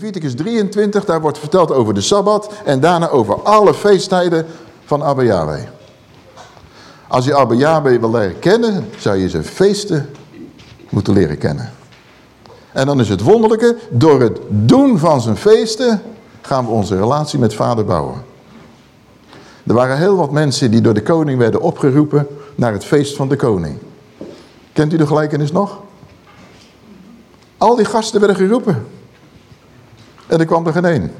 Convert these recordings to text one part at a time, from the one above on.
Leviticus 23, daar wordt verteld over de Sabbat en daarna over alle feesttijden van Abba Yahweh. Als je Abba Yahweh wil leren kennen, zou je zijn feesten moeten leren kennen. En dan is het wonderlijke, door het doen van zijn feesten gaan we onze relatie met vader bouwen. Er waren heel wat mensen die door de koning werden opgeroepen naar het feest van de koning. Kent u de gelijkenis nog? Al die gasten werden geroepen. En er kwam er geen één.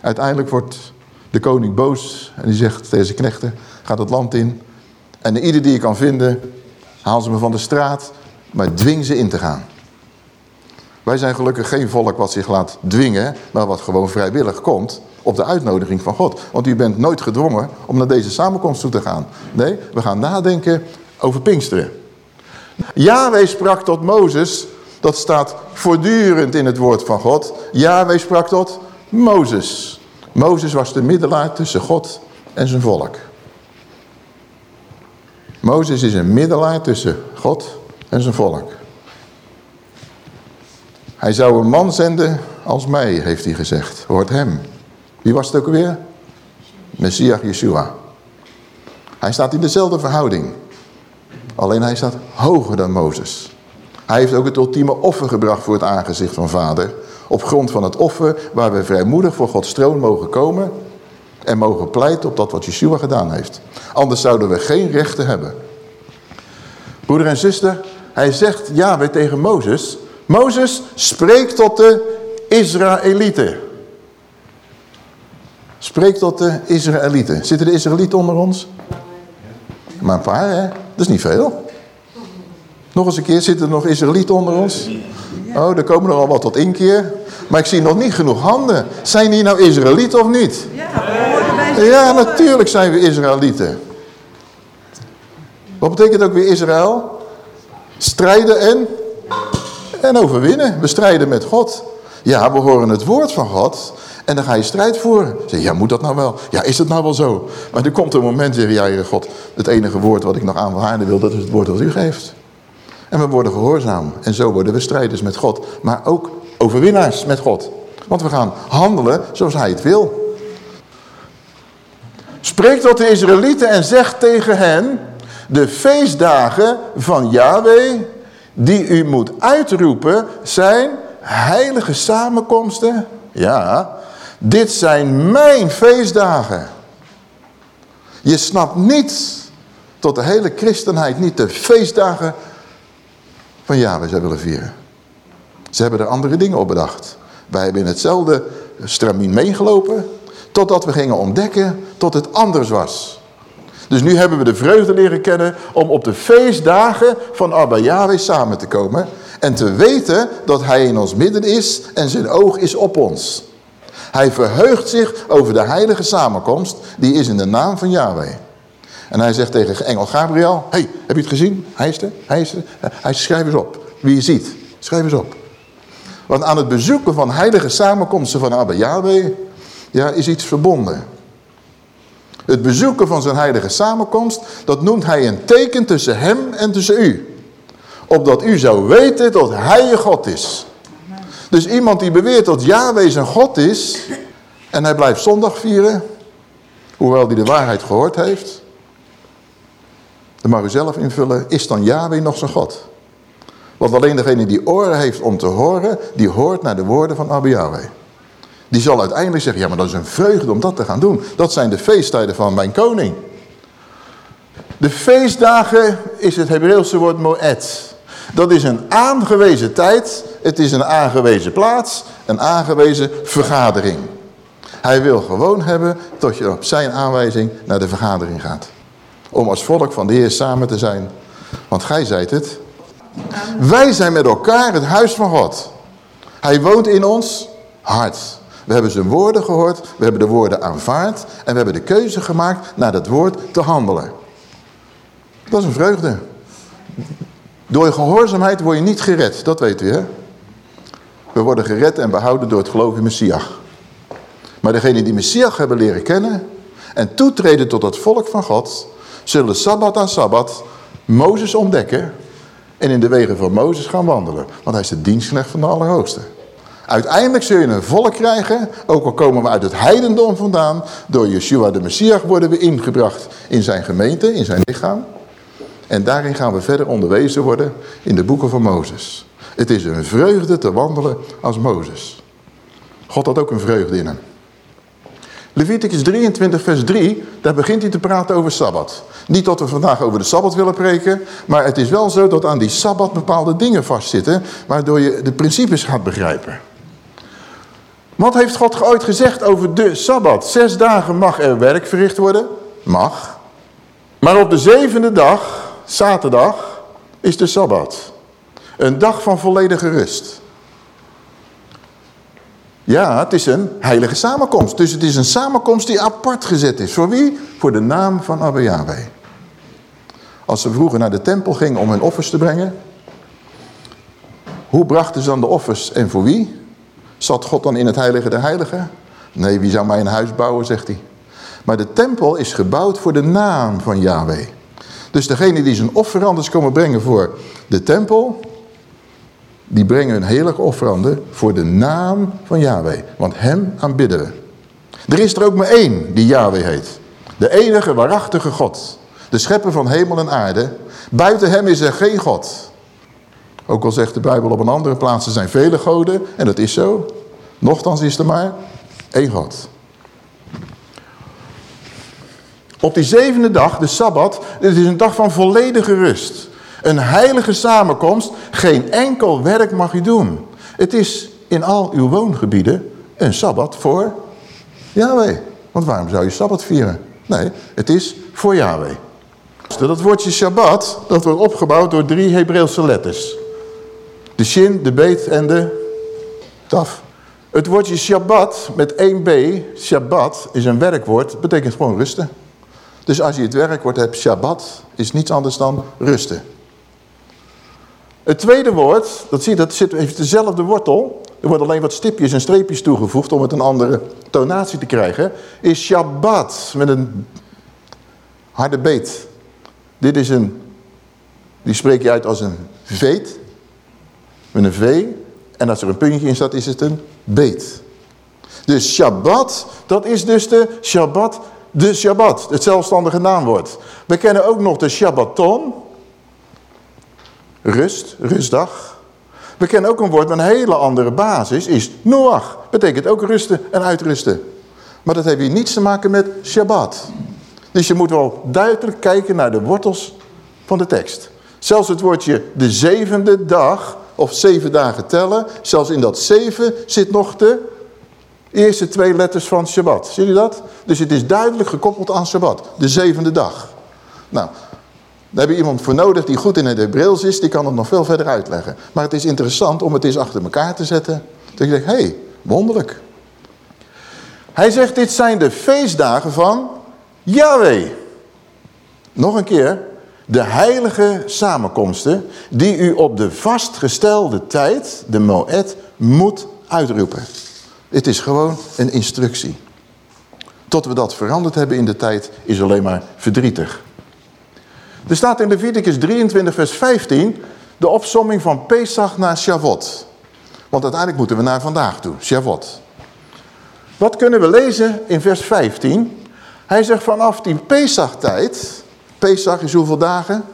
Uiteindelijk wordt de koning boos en die zegt tegen zijn knechten, gaat het land in. En ieder die je kan vinden, haal ze me van de straat, maar dwing ze in te gaan. Wij zijn gelukkig geen volk wat zich laat dwingen, maar wat gewoon vrijwillig komt op de uitnodiging van God. Want u bent nooit gedwongen om naar deze samenkomst toe te gaan. Nee, we gaan nadenken over Pinksteren. Yahweh sprak tot Mozes, dat staat voortdurend in het woord van God. Yahweh sprak tot Mozes. Mozes was de middelaar tussen God en zijn volk. Mozes is een middelaar tussen God en zijn volk. Hij zou een man zenden als mij, heeft hij gezegd. Hoort hem. Wie was het ook alweer? Messias Yeshua. Hij staat in dezelfde verhouding. Alleen hij staat hoger dan Mozes. Hij heeft ook het ultieme offer gebracht voor het aangezicht van vader. Op grond van het offer waar we vrijmoedig voor Gods troon mogen komen. En mogen pleiten op dat wat Yeshua gedaan heeft. Anders zouden we geen rechten hebben. Broeder en zuster, hij zegt Yahweh tegen Mozes. Mozes, spreek tot de Israëlieten. Spreek tot de Israëlieten. Zitten de Israëlieten onder ons? Maar een paar, hè? Dat is niet veel. Nog eens een keer, zitten er nog Israëlieten onder ons? Oh, er komen er al wat tot inkeer. Maar ik zie nog niet genoeg handen. Zijn die nou Israëlieten of niet? Ja, ja, natuurlijk zijn we Israëlieten. Wat betekent ook weer Israël? Strijden en, en overwinnen. We strijden met God. Ja, we horen het woord van God. En dan ga je strijd voeren. Zeg, ja, moet dat nou wel? Ja, is het nou wel zo? Maar er komt een moment, zeg ja, Heer God, het enige woord wat ik nog aanvaarden wil, dat is het woord dat u geeft. En we worden gehoorzaam. En zo worden we strijders met God. Maar ook overwinnaars met God. Want we gaan handelen zoals hij het wil. Spreek tot de Israëlieten en zeg tegen hen... De feestdagen van Yahweh die u moet uitroepen zijn heilige samenkomsten. Ja, dit zijn mijn feestdagen. Je snapt niet tot de hele christenheid niet de feestdagen van Yahweh zou willen vieren. Ze hebben er andere dingen op bedacht. Wij hebben in hetzelfde stramien meegelopen totdat we gingen ontdekken tot het anders was. Dus nu hebben we de vreugde leren kennen om op de feestdagen van Abba Yahweh samen te komen. En te weten dat hij in ons midden is en zijn oog is op ons. Hij verheugt zich over de heilige samenkomst, die is in de naam van Yahweh. En hij zegt tegen engel Gabriel, hey, heb je het gezien? Hij is er, hij is er. Hij schrijf eens op, wie je ziet. Schrijf eens op. Want aan het bezoeken van heilige samenkomsten van Abba Yahweh, ja, is iets verbonden. Het bezoeken van zijn heilige samenkomst, dat noemt hij een teken tussen hem en tussen u. Opdat u zou weten dat hij je God is. Dus iemand die beweert dat Yahweh zijn God is, en hij blijft zondag vieren, hoewel hij de waarheid gehoord heeft, dan mag u zelf invullen, is dan Yahweh nog zijn God? Want alleen degene die oren heeft om te horen, die hoort naar de woorden van Abba Yahweh. Die zal uiteindelijk zeggen, ja maar dat is een vreugde om dat te gaan doen. Dat zijn de feesttijden van mijn koning. De feestdagen is het Hebreeuwse woord moed. Dat is een aangewezen tijd, het is een aangewezen plaats, een aangewezen vergadering. Hij wil gewoon hebben tot je op zijn aanwijzing naar de vergadering gaat. Om als volk van de Heer samen te zijn. Want gij zijt het. Wij zijn met elkaar het huis van God. Hij woont in ons hart. We hebben zijn woorden gehoord, we hebben de woorden aanvaard en we hebben de keuze gemaakt naar dat woord te handelen. Dat is een vreugde. Door gehoorzaamheid word je niet gered, dat weet u hè. We worden gered en behouden door het geloof in Messias. Maar degenen die Messias hebben leren kennen en toetreden tot het volk van God, zullen Sabbat aan Sabbat Mozes ontdekken en in de wegen van Mozes gaan wandelen. Want hij is de dienstknecht van de Allerhoogste. Uiteindelijk zul je een volk krijgen, ook al komen we uit het heidendom vandaan. Door Yeshua de Messias worden we ingebracht in zijn gemeente, in zijn lichaam. En daarin gaan we verder onderwezen worden in de boeken van Mozes. Het is een vreugde te wandelen als Mozes. God had ook een vreugde in hem. Leviticus 23 vers 3, daar begint hij te praten over Sabbat. Niet dat we vandaag over de Sabbat willen preken, maar het is wel zo dat aan die Sabbat bepaalde dingen vastzitten, waardoor je de principes gaat begrijpen. Wat heeft God ooit gezegd over de Sabbat? Zes dagen mag er werk verricht worden, mag. Maar op de zevende dag, zaterdag, is de Sabbat. Een dag van volledige rust. Ja, het is een heilige samenkomst. Dus het is een samenkomst die apart gezet is. Voor wie? Voor de naam van Abba Yahweh. Als ze vroeger naar de tempel gingen om hun offers te brengen. Hoe brachten ze dan de offers en voor wie? Zat God dan in het heilige der heiligen? Nee, wie zou mij een huis bouwen, zegt hij. Maar de tempel is gebouwd voor de naam van Yahweh. Dus degene die zijn offerandes komen brengen voor de tempel die brengen een heilige offerande voor de naam van Yahweh. Want hem aanbidden we. Er is er ook maar één die Yahweh heet. De enige waarachtige God. De schepper van hemel en aarde. Buiten hem is er geen God. Ook al zegt de Bijbel op een andere plaats, er zijn vele goden. En dat is zo. Nochtans is er maar één God. Op die zevende dag, de Sabbat, het is een dag van volledige rust. Een heilige samenkomst, geen enkel werk mag u doen. Het is in al uw woongebieden een Sabbat voor Yahweh. Want waarom zou je Sabbat vieren? Nee, het is voor Yahweh. Dat woordje Shabbat, dat wordt opgebouwd door drie Hebreeuwse letters. De shin, de beet en de taf. Het woordje Shabbat met één b, Shabbat, is een werkwoord, betekent gewoon rusten. Dus als je het werkwoord hebt, Shabbat, is niets anders dan rusten. Het tweede woord, dat zie je, dat zit, heeft dezelfde wortel. Er worden alleen wat stipjes en streepjes toegevoegd om het een andere tonatie te krijgen. Is Shabbat met een harde beet. Dit is een, die spreek je uit als een veet. Met een V. En als er een puntje in staat is het een beet. Dus Shabbat, dat is dus de Shabbat, de Shabbat, het zelfstandige naamwoord. We kennen ook nog de Shabbaton. Rust, rustdag. We kennen ook een woord met een hele andere basis, is Noach. Betekent ook rusten en uitrusten. Maar dat heeft hier niets te maken met Shabbat. Dus je moet wel duidelijk kijken naar de wortels van de tekst. Zelfs het woordje de zevende dag, of zeven dagen tellen, zelfs in dat zeven zit nog de eerste twee letters van Shabbat. Zie je dat? Dus het is duidelijk gekoppeld aan Shabbat, de zevende dag. Nou, daar heb je iemand voor nodig die goed in het Hebreeuws is. Die kan het nog veel verder uitleggen. Maar het is interessant om het eens achter elkaar te zetten. Dat je denkt, hé, hey, wonderlijk. Hij zegt, dit zijn de feestdagen van Yahweh. Nog een keer. De heilige samenkomsten die u op de vastgestelde tijd, de Moed, moet uitroepen. Het is gewoon een instructie. Tot we dat veranderd hebben in de tijd is alleen maar verdrietig. Er staat in Leviticus 23 vers 15 de opsomming van Pesach naar Shavuot. Want uiteindelijk moeten we naar vandaag toe, Shavuot. Wat kunnen we lezen in vers 15? Hij zegt vanaf die Pesach-tijd, Pesach is hoeveel dagen?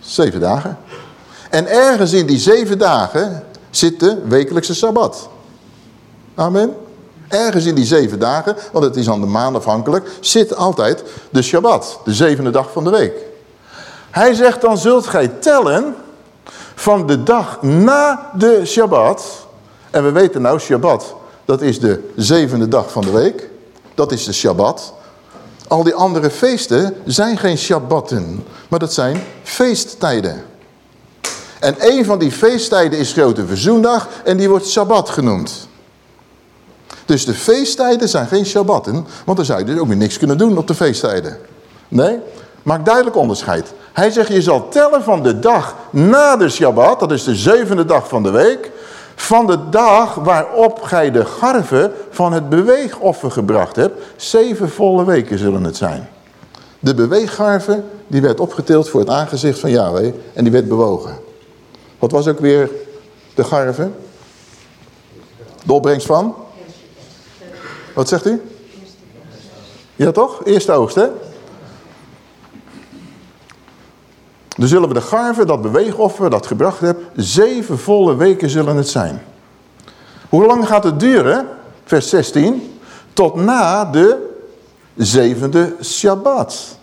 Zeven dagen. En ergens in die zeven dagen zit de wekelijkse Sabbat. Amen. Ergens in die zeven dagen, want het is aan de maan afhankelijk, zit altijd de Shabbat, de zevende dag van de week. Hij zegt, dan zult gij tellen van de dag na de Shabbat. En we weten nou, Shabbat, dat is de zevende dag van de week. Dat is de Shabbat. Al die andere feesten zijn geen Shabbatten, maar dat zijn feesttijden. En een van die feesttijden is Grote Verzoendag en die wordt Shabbat genoemd. Dus de feesttijden zijn geen Shabbatten, want dan zou je dus ook weer niks kunnen doen op de feesttijden. Nee, maak duidelijk onderscheid. Hij zegt, je zal tellen van de dag na de Shabbat, dat is de zevende dag van de week, van de dag waarop gij de garven van het beweegoffer gebracht hebt. Zeven volle weken zullen het zijn. De beweeggarve, die werd opgetild voor het aangezicht van Yahweh en die werd bewogen. Wat was ook weer de garve? De opbrengst van? Wat zegt u? Ja toch? Eerste oogst hè? Dan zullen we de garve, dat beweegoffer, dat gebracht heb, zeven volle weken zullen het zijn. Hoe lang gaat het duren? Vers 16. Tot na de zevende Shabbat.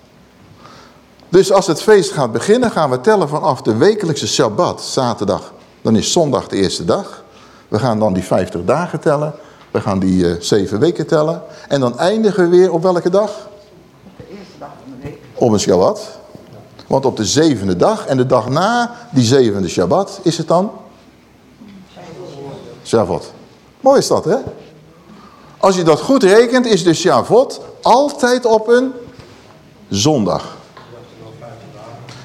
Dus als het feest gaat beginnen, gaan we tellen vanaf de wekelijkse Shabbat, zaterdag. Dan is zondag de eerste dag. We gaan dan die 50 dagen tellen. We gaan die uh, zeven weken tellen. En dan eindigen we weer op welke dag? Op de eerste dag van de week. Op een Shabbat. Want op de zevende dag en de dag na die zevende Shabbat is het dan? Shabbat. Mooi is dat, hè? Als je dat goed rekent, is de Shabbat altijd op een zondag.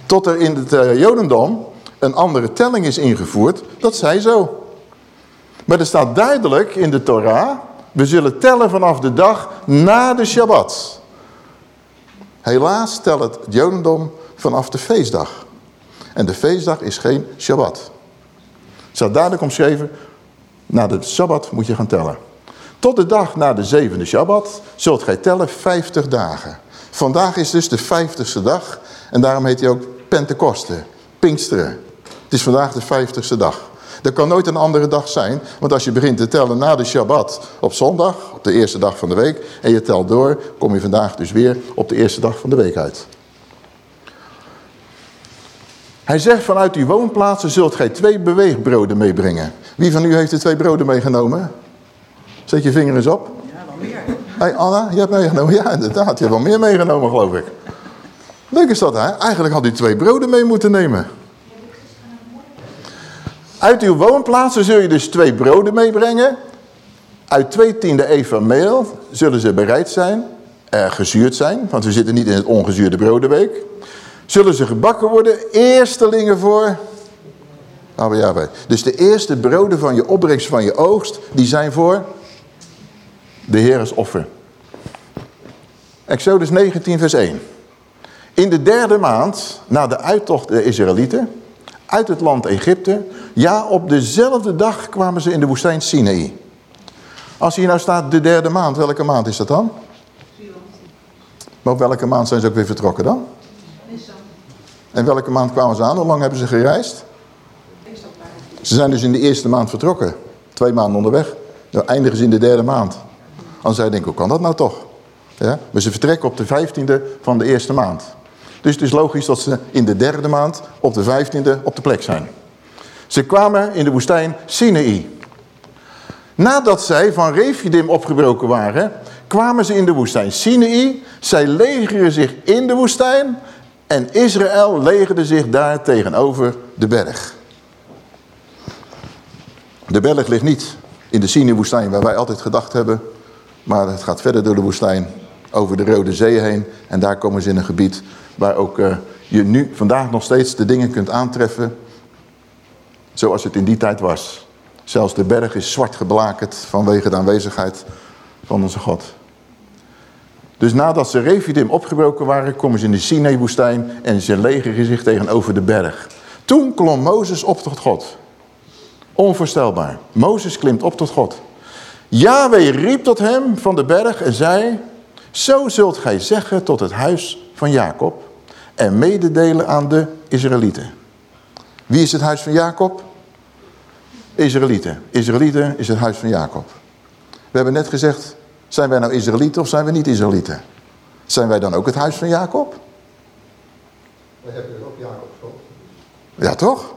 Tot er in het uh, Jodendom een andere telling is ingevoerd, dat zij zo. Maar er staat duidelijk in de Torah, we zullen tellen vanaf de dag na de Shabbat. Helaas telt het Jodendom vanaf de feestdag. En de feestdag is geen Shabbat. Het staat duidelijk omschreven, na de Shabbat moet je gaan tellen. Tot de dag na de zevende Shabbat zult gij tellen 50 dagen. Vandaag is dus de vijftigste dag en daarom heet hij ook Pentecoste, Pinksteren. Het is vandaag de vijftigste dag. Er kan nooit een andere dag zijn, want als je begint te tellen na de Shabbat op zondag, op de eerste dag van de week, en je telt door, kom je vandaag dus weer op de eerste dag van de week uit. Hij zegt, vanuit uw woonplaatsen zult gij twee beweegbroden meebrengen. Wie van u heeft de twee broden meegenomen? Zet je vinger eens op. Ja, wel meer. Hey Anna, je hebt meegenomen? Ja, inderdaad. Je hebt wel meer meegenomen, geloof ik. Leuk is dat, hè? Eigenlijk had u twee broden mee moeten nemen. Uit uw woonplaatsen zul je dus twee broden meebrengen. Uit twee tiende eva meel zullen ze bereid zijn, uh, gezuurd zijn, want we zitten niet in het ongezuurde brodenweek. Zullen ze gebakken worden, eerstelingen voor Yahweh. Dus de eerste broden van je opbrengst van je oogst, die zijn voor de Heer offer. Exodus 19 vers 1. In de derde maand, na de uittocht der Israëlieten, uit het land Egypte, ja op dezelfde dag kwamen ze in de woestijn Sinaï. Als hier nou staat de derde maand, welke maand is dat dan? Maar op welke maand zijn ze ook weer vertrokken dan? En welke maand kwamen ze aan? Hoe lang hebben ze gereisd? Ze zijn dus in de eerste maand vertrokken. Twee maanden onderweg. Dan eindigen ze in de derde maand. Dan zij denken, hoe kan dat nou toch? Ja? Maar ze vertrekken op de vijftiende van de eerste maand. Dus het is logisch dat ze in de derde maand op de vijftiende op de plek zijn. Ze kwamen in de woestijn Sinaï. Nadat zij van Refidim opgebroken waren, kwamen ze in de woestijn Sinaï. Zij legeren zich in de woestijn en Israël legerde zich daar tegenover de berg. De berg ligt niet in de Sinai-woestijn waar wij altijd gedacht hebben. Maar het gaat verder door de woestijn, over de Rode Zee heen. En daar komen ze in een gebied waar ook uh, je nu vandaag nog steeds de dingen kunt aantreffen. Zoals het in die tijd was. Zelfs de berg is zwart geblakerd vanwege de aanwezigheid van onze God. Dus nadat ze Refidim opgebroken waren, komen ze in de Sinai-woestijn en ze legeren zich tegenover de berg. Toen klom Mozes op tot God. Onvoorstelbaar. Mozes klimt op tot God. Yahweh riep tot hem van de berg en zei... Zo zult gij zeggen tot het huis van Jacob en mededelen aan de Israëlieten. Wie is het huis van Jacob? Israëlieten. Israëlieten is het huis van Jacob. We hebben net gezegd, zijn wij nou Israëlieten of zijn we niet Israëlieten? Zijn wij dan ook het huis van Jacob? We hebben ook Jacob Ja, toch?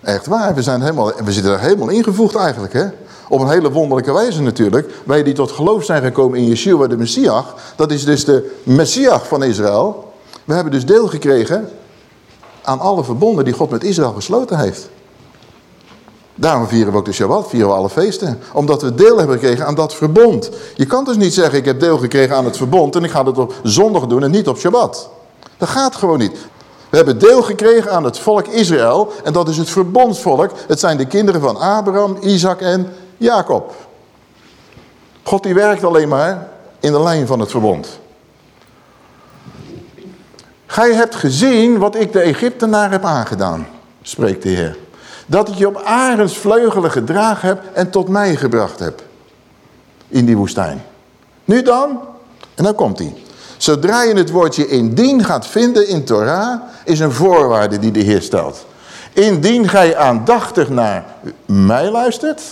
Echt waar, we, zijn helemaal, we zitten er helemaal ingevoegd eigenlijk. Hè? Op een hele wonderlijke wijze natuurlijk. Wij die tot geloof zijn gekomen in Yeshua de Messias. Dat is dus de Messias van Israël. We hebben dus deel gekregen aan alle verbonden die God met Israël gesloten heeft. Daarom vieren we ook de Shabbat, vieren we alle feesten. Omdat we deel hebben gekregen aan dat verbond. Je kan dus niet zeggen, ik heb deel gekregen aan het verbond... en ik ga het op zondag doen en niet op Shabbat. Dat gaat gewoon niet. We hebben deel gekregen aan het volk Israël. En dat is het verbondsvolk. Het zijn de kinderen van Abraham, Isaac en Jacob. God die werkt alleen maar in de lijn van het verbond. Gij hebt gezien wat ik de Egyptenaar heb aangedaan, spreekt de Heer. Dat ik je op Arends vleugelen gedragen heb en tot mij gebracht heb. In die woestijn. Nu dan, en dan komt hij. Zodra je het woordje indien gaat vinden in Torah, is een voorwaarde die de Heer stelt. Indien gij aandachtig naar mij luistert.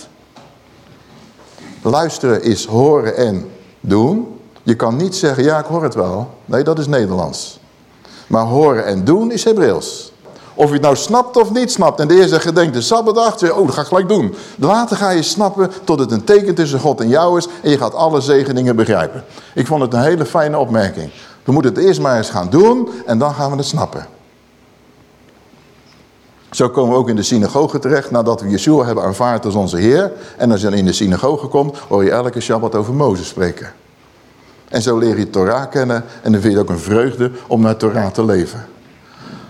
Luisteren is horen en doen. Je kan niet zeggen, ja ik hoor het wel. Nee, dat is Nederlands. Maar horen en doen is Hebreeuws. Of je het nou snapt of niet snapt. En de eerste gedenkt de Sabbatdag. Oh, dat ga ik gelijk doen. Later ga je snappen tot het een teken tussen God en jou is. En je gaat alle zegeningen begrijpen. Ik vond het een hele fijne opmerking. We moeten het eerst maar eens gaan doen. En dan gaan we het snappen. Zo komen we ook in de synagoge terecht nadat we Yeshua hebben aanvaard als onze Heer. En als je dan in de synagoge komt, hoor je elke Shabbat over Mozes spreken. En zo leer je Torah kennen en dan vind je ook een vreugde om naar Torah te leven.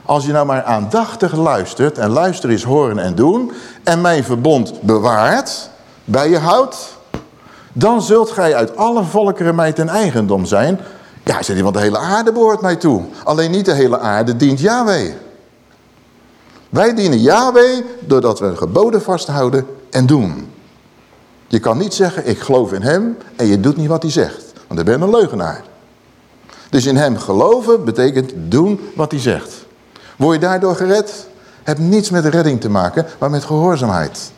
Als je nou maar aandachtig luistert, en luisteren is horen en doen, en mijn verbond bewaart, bij je houdt, dan zult gij uit alle volkeren mij ten eigendom zijn. Ja, zegt want de hele aarde behoort mij toe. Alleen niet de hele aarde dient Yahweh. Wij dienen Yahweh doordat we geboden vasthouden en doen. Je kan niet zeggen, ik geloof in hem en je doet niet wat hij zegt. Want dan ben je een leugenaar. Dus in hem geloven betekent doen wat hij zegt. Word je daardoor gered? Heb niets met redding te maken, maar met gehoorzaamheid.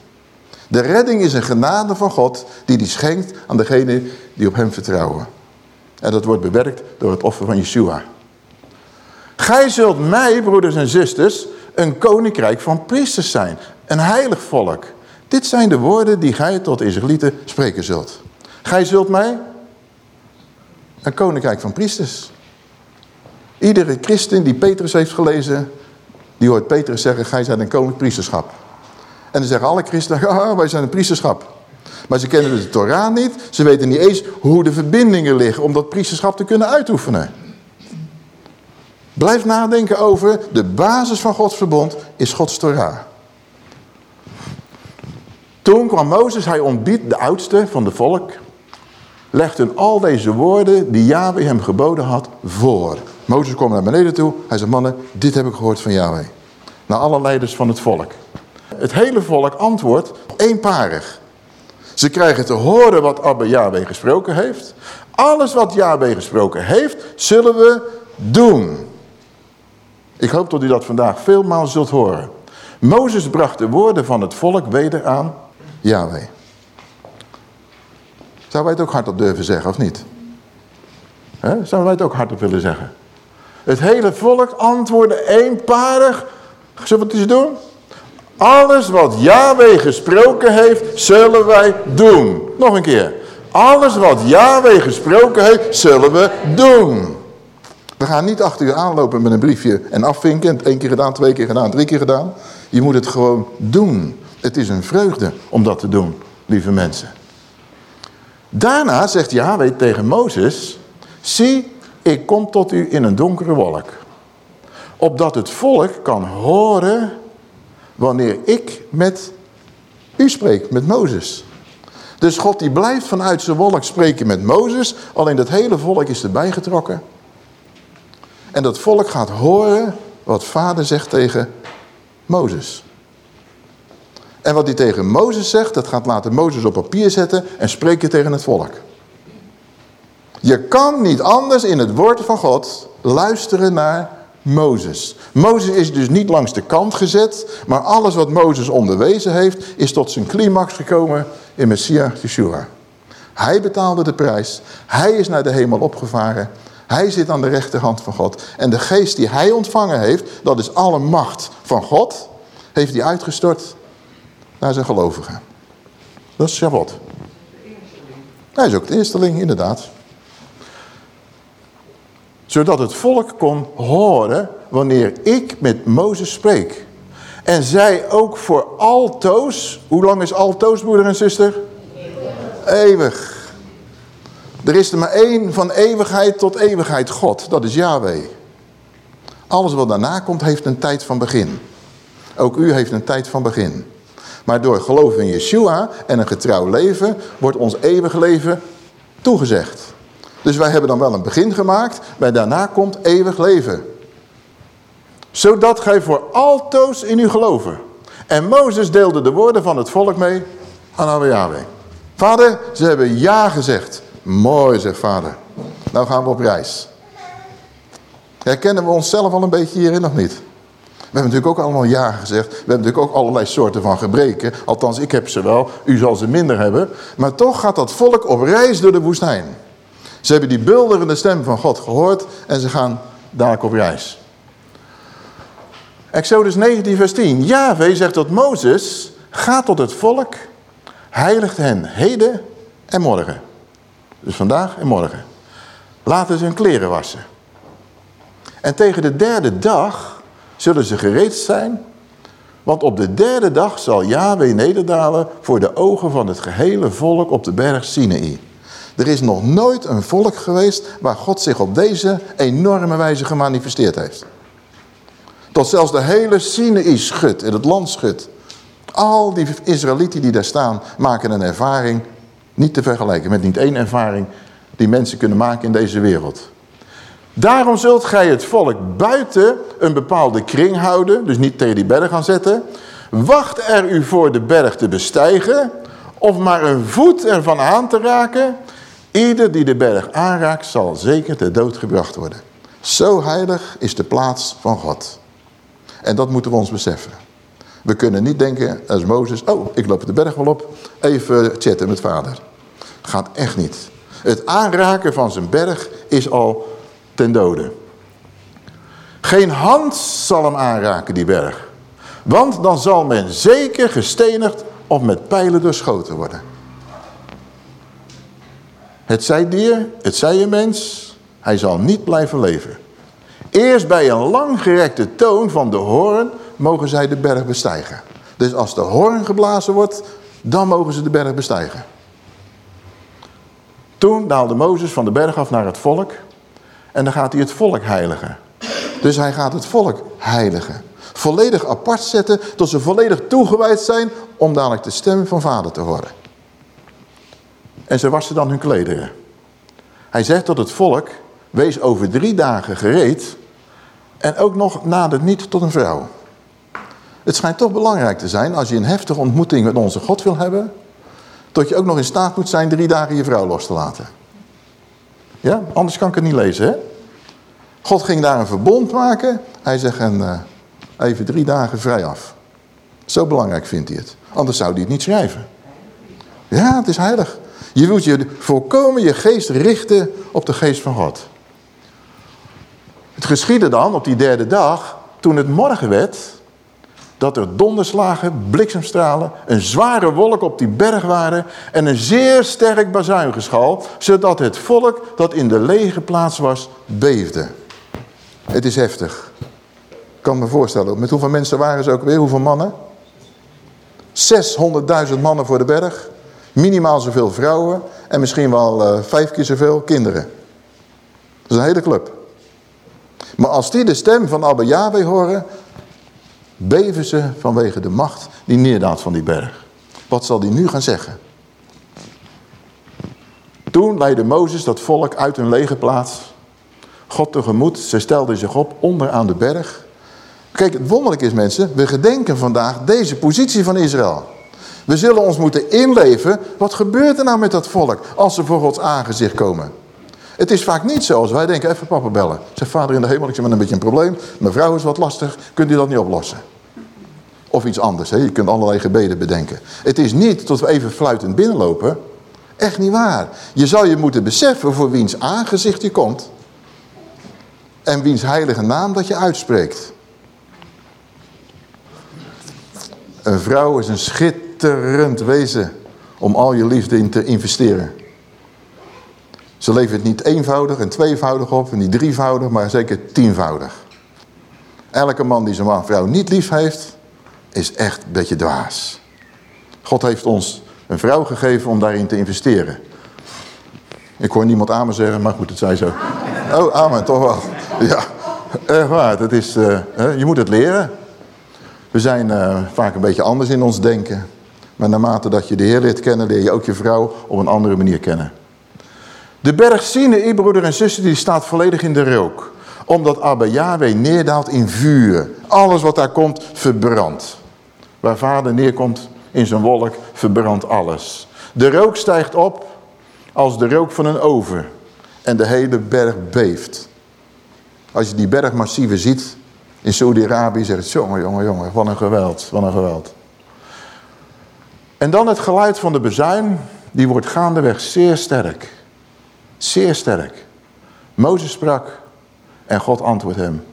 De redding is een genade van God die die schenkt aan degene die op hem vertrouwen. En dat wordt bewerkt door het offer van Yeshua. Gij zult mij, broeders en zusters, een koninkrijk van priesters zijn. Een heilig volk. Dit zijn de woorden die gij tot Israëlieten spreken zult. Gij zult mij een koninkrijk van priesters. Iedere christen die Petrus heeft gelezen, die hoort Petrus zeggen, gij zijt een koninklijk priesterschap. En dan zeggen alle christenen, ah, wij zijn een priesterschap. Maar ze kennen de Torah niet, ze weten niet eens hoe de verbindingen liggen om dat priesterschap te kunnen uitoefenen. Blijf nadenken over de basis van Gods verbond is Gods Torah. Toen kwam Mozes, hij ontbiedt de oudste van de volk, legde al deze woorden die Yahweh hem geboden had voor. Mozes kwam naar beneden toe, hij zei mannen, dit heb ik gehoord van Yahweh. Naar alle leiders van het volk. Het hele volk antwoordt eenparig. Ze krijgen te horen wat Abba Yahweh gesproken heeft. Alles wat Yahweh gesproken heeft, zullen we doen. Ik hoop dat u dat vandaag veelmaal zult horen. Mozes bracht de woorden van het volk weder aan Yahweh. Zou wij het ook hardop durven zeggen, of niet? He? Zouden wij het ook hardop willen zeggen? Het hele volk antwoordde eenparig. Zullen we het eens doen? Alles wat Yahweh gesproken heeft, zullen wij doen. Nog een keer. Alles wat Yahweh gesproken heeft, zullen we doen. We gaan niet achter u aanlopen met een briefje en afvinken. Eén keer gedaan, twee keer gedaan, drie keer gedaan. Je moet het gewoon doen. Het is een vreugde om dat te doen, lieve mensen. Daarna zegt Yahweh tegen Mozes... Zie, ik kom tot u in een donkere wolk. Opdat het volk kan horen wanneer ik met u spreek, met Mozes. Dus God die blijft vanuit zijn wolk spreken met Mozes. Alleen dat hele volk is erbij getrokken. En dat volk gaat horen wat vader zegt tegen Mozes. En wat hij tegen Mozes zegt, dat gaat later Mozes op papier zetten en spreken tegen het volk. Je kan niet anders in het woord van God luisteren naar Mozes. Mozes is dus niet langs de kant gezet, maar alles wat Mozes onderwezen heeft, is tot zijn climax gekomen in Messias Yeshua. Hij betaalde de prijs, hij is naar de hemel opgevaren, hij zit aan de rechterhand van God. En de geest die hij ontvangen heeft, dat is alle macht van God, heeft hij uitgestort naar zijn gelovigen. Dat is Shabbat. Hij is ook de eersteling, inderdaad. Zodat het volk kon horen wanneer ik met Mozes spreek. En zij ook voor altoos, hoe lang is altoos broeder en zuster? Eeuwig. Er is er maar één van eeuwigheid tot eeuwigheid God, dat is Yahweh. Alles wat daarna komt heeft een tijd van begin. Ook u heeft een tijd van begin. Maar door geloof in Yeshua en een getrouw leven wordt ons eeuwig leven toegezegd. Dus wij hebben dan wel een begin gemaakt, maar daarna komt eeuwig leven. Zodat gij voor altoos in u geloven. En Mozes deelde de woorden van het volk mee aan Yahweh. Vader, ze hebben ja gezegd. Mooi, zegt vader. Nou gaan we op reis. Herkennen we onszelf al een beetje hierin nog niet? We hebben natuurlijk ook allemaal ja gezegd. We hebben natuurlijk ook allerlei soorten van gebreken. Althans, ik heb ze wel. U zal ze minder hebben. Maar toch gaat dat volk op reis door de woestijn. Ze hebben die bulderende stem van God gehoord. En ze gaan dadelijk op reis. Exodus 19 vers 10. Yahweh zegt tot Mozes. Ga tot het volk. Heiligt hen heden en morgen. Dus vandaag en morgen. Laten ze hun kleren wassen. En tegen de derde dag zullen ze gereed zijn. Want op de derde dag zal Yahweh nederdalen voor de ogen van het gehele volk op de berg Sinaï. Er is nog nooit een volk geweest waar God zich op deze enorme wijze gemanifesteerd heeft. Tot zelfs de hele Sinaï schudt en het land schudt. Al die Israëlieten die daar staan maken een ervaring niet te vergelijken met niet één ervaring die mensen kunnen maken in deze wereld. Daarom zult gij het volk buiten een bepaalde kring houden, dus niet tegen die berg gaan zetten. Wacht er u voor de berg te bestijgen, of maar een voet ervan aan te raken. Ieder die de berg aanraakt zal zeker ter dood gebracht worden. Zo heilig is de plaats van God. En dat moeten we ons beseffen. We kunnen niet denken als Mozes, oh ik loop de berg wel op, even chatten met vader. Gaat echt niet. Het aanraken van zijn berg is al ten dode. Geen hand zal hem aanraken, die berg. Want dan zal men zeker gestenigd of met pijlen doorschoten worden. Het zij dier, het zij een mens, hij zal niet blijven leven. Eerst bij een langgerekte toon van de hoorn mogen zij de berg bestijgen. Dus als de hoorn geblazen wordt, dan mogen ze de berg bestijgen. Toen daalde Mozes van de berg af naar het volk. En dan gaat hij het volk heiligen. Dus hij gaat het volk heiligen. Volledig apart zetten tot ze volledig toegewijd zijn om dadelijk de stem van vader te horen. En ze wassen dan hun klederen. Hij zegt tot het volk, wees over drie dagen gereed en ook nog nader niet tot een vrouw. Het schijnt toch belangrijk te zijn als je een heftige ontmoeting met onze God wil hebben, tot je ook nog in staat moet zijn drie dagen je vrouw los te laten. Ja, anders kan ik het niet lezen, hè? God ging daar een verbond maken. Hij zegt, en, uh, even drie dagen vrij af. Zo belangrijk vindt hij het. Anders zou hij het niet schrijven. Ja, het is heilig. Je moet je volkomen je geest richten op de geest van God. Het geschiedde dan op die derde dag, toen het morgen werd, dat er donderslagen, bliksemstralen, een zware wolk op die berg waren en een zeer sterk bazuingeschal, zodat het volk dat in de lege plaats was, beefde. Het is heftig. Ik kan me voorstellen, met hoeveel mensen waren ze ook weer, hoeveel mannen? 600.000 mannen voor de berg, minimaal zoveel vrouwen en misschien wel uh, vijf keer zoveel kinderen. Dat is een hele club. Maar als die de stem van Abba Yahweh horen, beven ze vanwege de macht die neerdaalt van die berg. Wat zal die nu gaan zeggen? Toen leidde Mozes dat volk uit hun lege plaats. God tegemoet, ze stelden zich op onderaan de berg. Kijk, het wonderlijk is mensen, we gedenken vandaag deze positie van Israël. We zullen ons moeten inleven, wat gebeurt er nou met dat volk als ze voor Gods aangezicht komen? Het is vaak niet zo als wij denken, even papa bellen. Zeg vader in de hemel, ik heb een beetje een probleem. Mijn vrouw is wat lastig, kunt u dat niet oplossen? Of iets anders, hè? je kunt allerlei gebeden bedenken. Het is niet tot we even fluitend binnenlopen. Echt niet waar. Je zou je moeten beseffen voor wiens aangezicht je komt. En wiens heilige naam dat je uitspreekt. Een vrouw is een schitterend wezen om al je liefde in te investeren. Ze levert niet eenvoudig en tweevoudig op en niet drievoudig, maar zeker tienvoudig. Elke man die zijn vrouw niet lief heeft, is echt een beetje dwaas. God heeft ons een vrouw gegeven om daarin te investeren. Ik hoor niemand amen zeggen, maar goed, het zei zo. Oh, amen, toch wel. Ja, echt waar. Het is, uh, je moet het leren. We zijn uh, vaak een beetje anders in ons denken. Maar naarmate dat je de Heer leert kennen, leer je ook je vrouw op een andere manier kennen. De berg Sinai, broeder en zuster, die staat volledig in de rook. Omdat Abba Yahweh neerdaalt in vuur. Alles wat daar komt, verbrandt. waar vader neerkomt in zijn wolk, verbrandt alles. De rook stijgt op als de rook van een oven. En de hele berg beeft. Als je die bergmassieven ziet in Saudi-Arabië, zegt het, jongen, jongen, jongen, wat een geweld, wat een geweld. En dan het geluid van de bezuin, die wordt gaandeweg zeer sterk. Zeer sterk. Mozes sprak en God antwoordt hem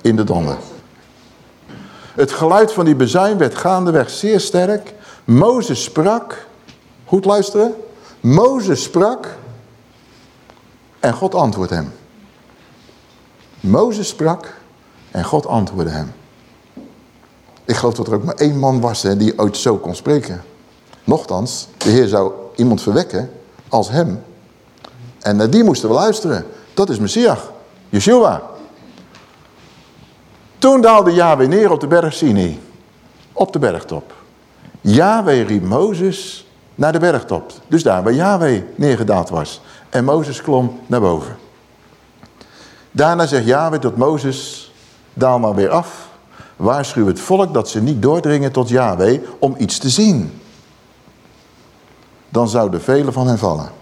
in de donder. Het geluid van die bezuin werd gaandeweg zeer sterk. Mozes sprak, goed luisteren. Mozes sprak en God antwoordde hem. Mozes sprak en God antwoordde hem. Ik geloof dat er ook maar één man was hè, die ooit zo kon spreken. Nochtans, de Heer zou iemand verwekken als hem. En naar die moesten we luisteren. Dat is Messias, Yeshua. Toen daalde Yahweh neer op de berg Sinai. Op de bergtop. Yahweh riep Mozes naar de bergtop. Dus daar waar Yahweh neergedaald was. En Mozes klom naar boven. Daarna zegt Yahweh tot Mozes, daal maar weer af. Waarschuw het volk dat ze niet doordringen tot Yahweh om iets te zien. Dan zouden velen van hen vallen.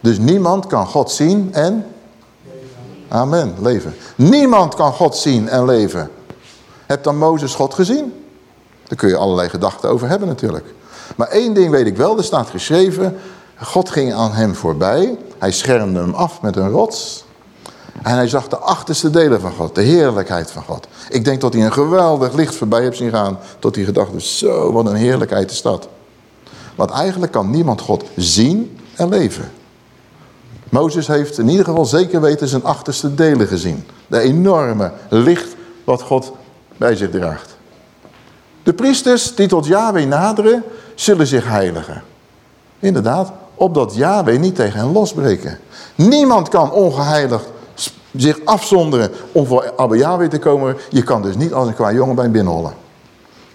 Dus niemand kan God zien en... Amen, leven. Niemand kan God zien en leven. Hebt dan Mozes God gezien? Daar kun je allerlei gedachten over hebben natuurlijk. Maar één ding weet ik wel, er staat geschreven... God ging aan hem voorbij. Hij schermde hem af met een rots. En hij zag de achterste delen van God, de heerlijkheid van God. Ik denk dat hij een geweldig licht voorbij heeft zien gaan. Tot hij gedacht zo wat een heerlijkheid is dat. Want eigenlijk kan niemand God zien en leven. Mozes heeft in ieder geval zeker weten zijn achterste delen gezien. De enorme licht wat God bij zich draagt. De priesters die tot Yahweh naderen, zullen zich heiligen. Inderdaad, opdat Yahweh niet tegen hen losbreken. Niemand kan ongeheiligd zich afzonderen om voor Abba Yahweh te komen. Je kan dus niet als een qua jongen bij hem binnenhollen.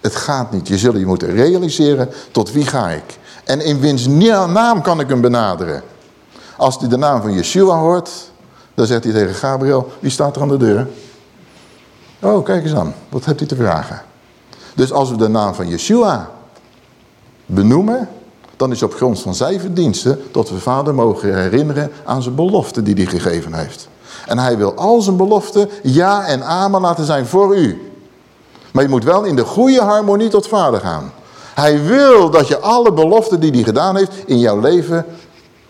Het gaat niet. Je zult je moeten realiseren tot wie ga ik. En in wiens naam kan ik hem benaderen. Als hij de naam van Yeshua hoort, dan zegt hij tegen Gabriel, wie staat er aan de deur? Oh, kijk eens aan. Wat hebt u te vragen? Dus als we de naam van Yeshua benoemen, dan is op grond van zijn verdiensten dat we vader mogen herinneren aan zijn belofte die hij gegeven heeft. En hij wil al zijn beloften ja en amen laten zijn voor u. Maar je moet wel in de goede harmonie tot vader gaan. Hij wil dat je alle beloften die hij gedaan heeft in jouw leven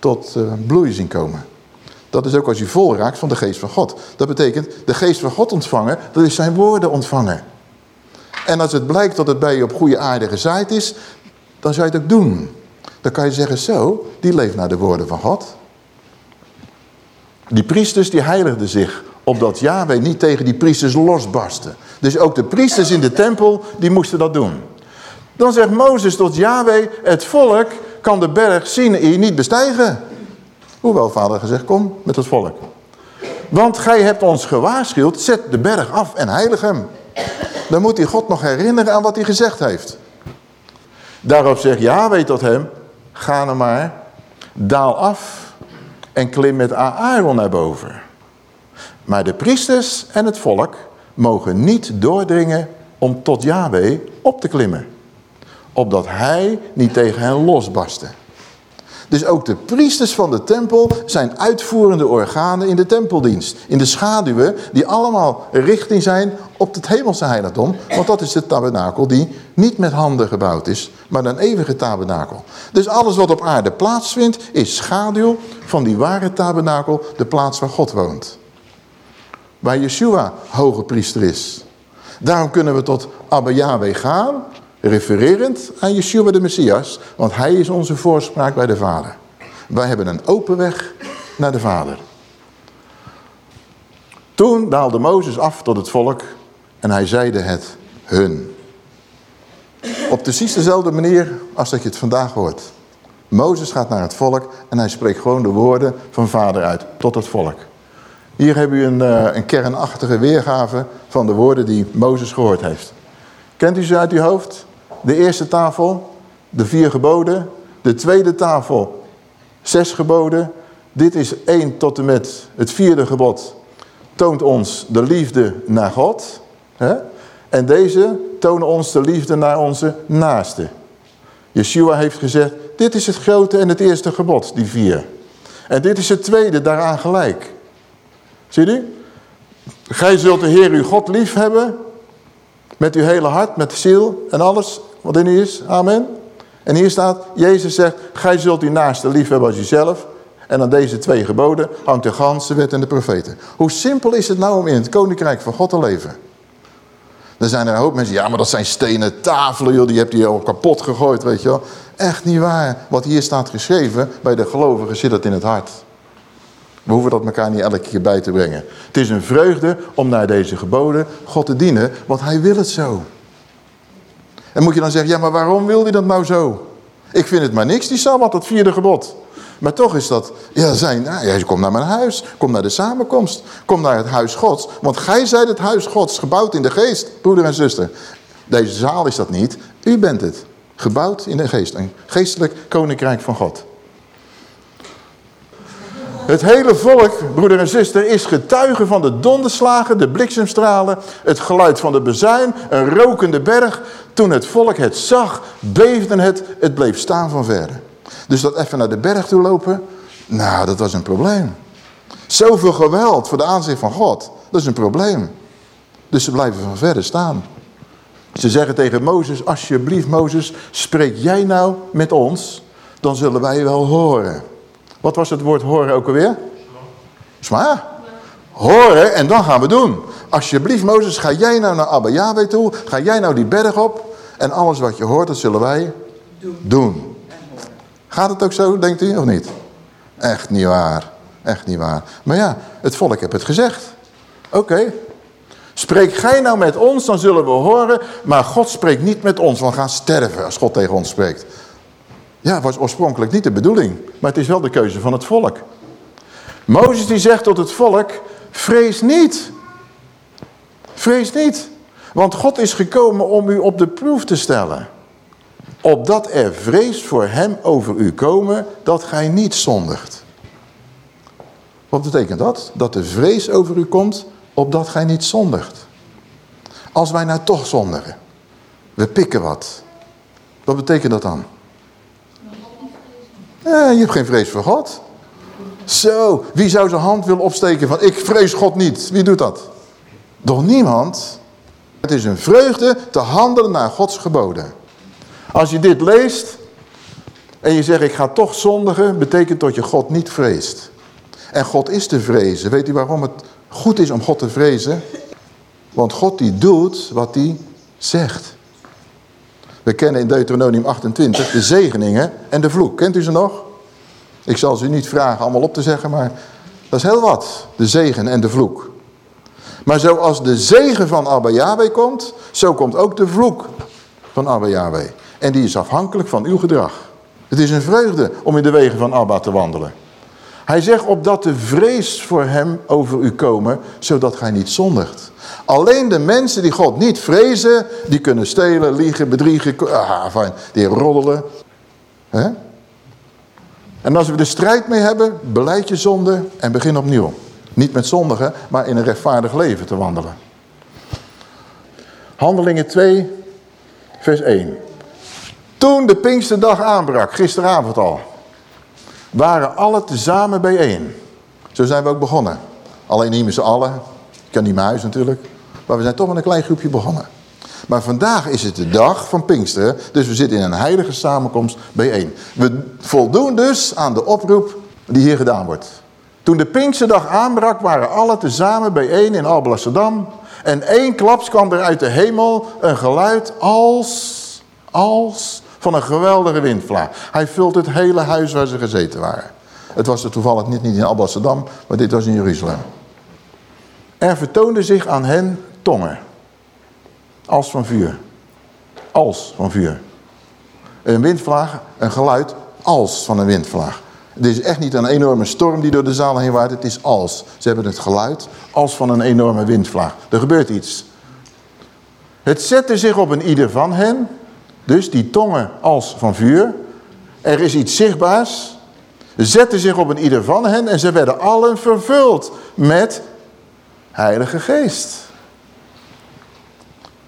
tot uh, bloei zien komen. Dat is ook als je vol raakt van de geest van God. Dat betekent de geest van God ontvangen, dat is zijn woorden ontvangen. En als het blijkt dat het bij je op goede aarde gezaaid is, dan zou je het ook doen. Dan kan je zeggen, zo, die leeft naar de woorden van God. Die priesters die heiligden zich, opdat Yahweh niet tegen die priesters losbarstte. Dus ook de priesters in de tempel, die moesten dat doen. Dan zegt Mozes tot Yahweh, het volk kan de berg Sinai niet bestijgen. Hoewel vader gezegd, kom met het volk. Want gij hebt ons gewaarschuwd, zet de berg af en heilig hem. Dan moet hij God nog herinneren aan wat hij gezegd heeft. Daarop zegt Yahweh tot hem, ga nou maar, daal af en klim met Aaron naar boven. Maar de priesters en het volk mogen niet doordringen om tot Yahweh op te klimmen opdat hij niet tegen hen losbarstte. Dus ook de priesters van de tempel zijn uitvoerende organen in de tempeldienst. In de schaduwen die allemaal richting zijn op het hemelse heiligdom. Want dat is de tabernakel die niet met handen gebouwd is, maar een eeuwige tabernakel. Dus alles wat op aarde plaatsvindt is schaduw van die ware tabernakel, de plaats waar God woont. Waar Yeshua hoge priester is. Daarom kunnen we tot Abba Yahweh gaan refererend aan Yeshua de Messias, want hij is onze voorspraak bij de Vader. Wij hebben een open weg naar de Vader. Toen daalde Mozes af tot het volk en hij zeide het hun. Op precies dezelfde manier als dat je het vandaag hoort. Mozes gaat naar het volk en hij spreekt gewoon de woorden van vader uit tot het volk. Hier hebben u een, eh, een kernachtige weergave van de woorden die Mozes gehoord heeft. Kent u ze uit uw hoofd? De eerste tafel, de vier geboden. De tweede tafel, zes geboden. Dit is één tot en met het vierde gebod. Toont ons de liefde naar God. Hè? En deze tonen ons de liefde naar onze naaste. Yeshua heeft gezegd, dit is het grote en het eerste gebod, die vier. En dit is het tweede, daaraan gelijk. Zie je? Gij zult de Heer uw God lief hebben, met uw hele hart, met ziel en alles wat in u is. Amen. En hier staat, Jezus zegt, gij zult uw naaste lief hebben als jezelf. En aan deze twee geboden hangt de ganse wet en de profeten. Hoe simpel is het nou om in het koninkrijk van God te leven? Dan zijn er een hoop mensen, ja maar dat zijn stenen tafelen, joh, die hebt hij al kapot gegooid, weet je wel. Echt niet waar. Wat hier staat geschreven, bij de gelovigen zit dat in het hart. We hoeven dat elkaar niet elke keer bij te brengen. Het is een vreugde om naar deze geboden God te dienen, want hij wil het zo. En moet je dan zeggen, ja maar waarom wil hij dat nou zo? Ik vind het maar niks, die Sabbat, dat vierde gebod. Maar toch is dat, ja, zijn, nou, kom naar mijn huis, kom naar de samenkomst, kom naar het huis gods. Want gij zijt het huis gods, gebouwd in de geest, broeder en zuster. Deze zaal is dat niet, u bent het. Gebouwd in de geest, een geestelijk koninkrijk van God. Het hele volk, broeder en zuster, is getuige van de donderslagen, de bliksemstralen, het geluid van de bezuin, een rokende berg. Toen het volk het zag, beefde het, het bleef staan van verre. Dus dat even naar de berg toe lopen, nou, dat was een probleem. Zoveel geweld voor de aanzicht van God, dat is een probleem. Dus ze blijven van verre staan. Ze zeggen tegen Mozes, alsjeblieft Mozes, spreek jij nou met ons, dan zullen wij wel horen. Wat was het woord horen ook alweer? Sma. Horen en dan gaan we doen. Alsjeblieft Mozes, ga jij nou naar Abba Yahweh toe, ga jij nou die berg op en alles wat je hoort, dat zullen wij doen. doen. Gaat het ook zo, denkt u, of niet? Echt niet waar. Echt niet waar. Maar ja, het volk heeft het gezegd. Oké. Spreek gij nou met ons, dan zullen we horen. Maar God spreekt niet met ons, we gaan sterven als God tegen ons spreekt. Ja, was oorspronkelijk niet de bedoeling. Maar het is wel de keuze van het volk. Mozes die zegt tot het volk, vrees niet. Vrees niet. Want God is gekomen om u op de proef te stellen opdat er vrees voor hem over u komen, dat gij niet zondigt. Wat betekent dat? Dat de vrees over u komt, opdat gij niet zondigt. Als wij nou toch zondigen, we pikken wat. Wat betekent dat dan? Eh, je hebt geen vrees voor God. Zo, wie zou zijn hand willen opsteken van ik vrees God niet? Wie doet dat? Doch niemand. Het is een vreugde te handelen naar Gods geboden. Als je dit leest en je zegt ik ga toch zondigen, betekent dat je God niet vreest. En God is te vrezen. Weet u waarom het goed is om God te vrezen? Want God die doet wat hij zegt. We kennen in Deuteronomium 28 de zegeningen en de vloek. Kent u ze nog? Ik zal ze u niet vragen allemaal op te zeggen, maar dat is heel wat. De zegen en de vloek. Maar zoals de zegen van Abba Yahweh komt, zo komt ook de vloek van Abba Yahweh. En die is afhankelijk van uw gedrag. Het is een vreugde om in de wegen van Abba te wandelen. Hij zegt opdat de vrees voor hem over u komen, zodat gij niet zondigt. Alleen de mensen die God niet vrezen, die kunnen stelen, liegen, bedriegen, ah, fijn, die roddelen. En als we er strijd mee hebben, beleid je zonde en begin opnieuw. Niet met zondigen, maar in een rechtvaardig leven te wandelen. Handelingen 2, vers 1. Toen de Pinksterdag aanbrak, gisteravond al, waren alle tezamen bijeen. Zo zijn we ook begonnen. Alleen niet met z'n allen. Ik kan niet mijn huis natuurlijk. Maar we zijn toch met een klein groepje begonnen. Maar vandaag is het de dag van Pinksteren. Dus we zitten in een heilige samenkomst bijeen. We voldoen dus aan de oproep die hier gedaan wordt. Toen de Pinksterdag aanbrak waren alle tezamen bijeen in Alblasserdam. En één klaps kwam er uit de hemel een geluid als, als van een geweldige windvlaag. Hij vult het hele huis waar ze gezeten waren. Het was er toevallig niet, niet in Amsterdam, maar dit was in Jeruzalem. Er vertoonde zich aan hen tongen. Als van vuur. Als van vuur. Een windvlaag, een geluid als van een windvlaag. Het is echt niet een enorme storm die door de zaal heen waait. Het is als. Ze hebben het geluid als van een enorme windvlaag. Er gebeurt iets. Het zette zich op een ieder van hen. Dus die tongen als van vuur. Er is iets zichtbaars. Zetten zich op een ieder van hen en ze werden allen vervuld met heilige geest.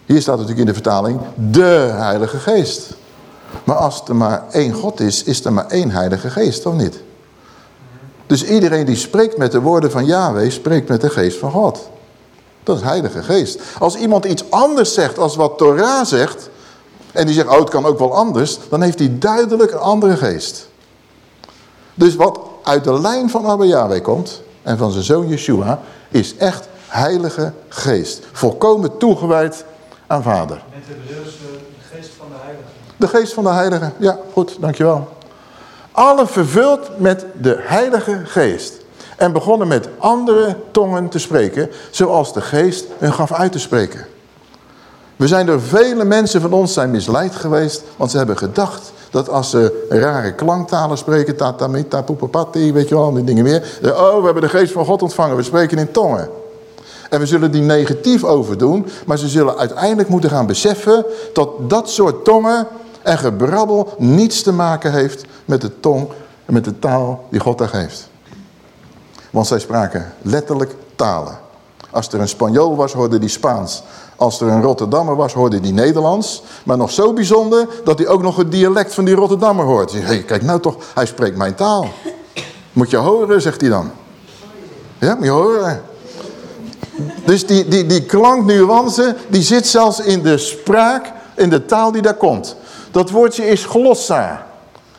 Hier staat natuurlijk in de vertaling de Heilige Geest. Maar als er maar één God is, is er maar één Heilige Geest, of niet? Dus iedereen die spreekt met de woorden van Yahweh, spreekt met de geest van God. Dat is Heilige Geest. Als iemand iets anders zegt als wat Torah zegt, en die zegt, oh het kan ook wel anders, dan heeft hij duidelijk een andere geest. Dus wat uit de lijn van Abba Yahweh komt, en van zijn zoon Yeshua, is echt Heilige Geest. Volkomen toegewijd aan Vader. Met de Hebreeuwse de geest van de Heilige. De geest van de Heilige, ja goed, dankjewel. Alle vervuld met de Heilige Geest. En begonnen met andere tongen te spreken, zoals de Geest hun gaf uit te spreken. We zijn door vele mensen van ons zijn misleid geweest, want ze hebben gedacht dat als ze rare klanktalen spreken, tatamita, poepapati, weet je wel, die dingen meer. Oh, we hebben de geest van God ontvangen, we spreken in tongen. En we zullen die negatief overdoen, maar ze zullen uiteindelijk moeten gaan beseffen dat dat soort tongen en gebrabbel niets te maken heeft met de tong en met de taal die God daar geeft. Want zij spraken letterlijk talen. Als er een Spanjool was, hoorde die Spaans. Als er een Rotterdammer was, hoorde die Nederlands. Maar nog zo bijzonder dat hij ook nog het dialect van die Rotterdammer hoort. Hey, kijk nou toch, hij spreekt mijn taal. Moet je horen, zegt hij dan. Ja, moet je horen. Dus die, die, die klanknuance, die zit zelfs in de spraak, in de taal die daar komt. Dat woordje is glossa.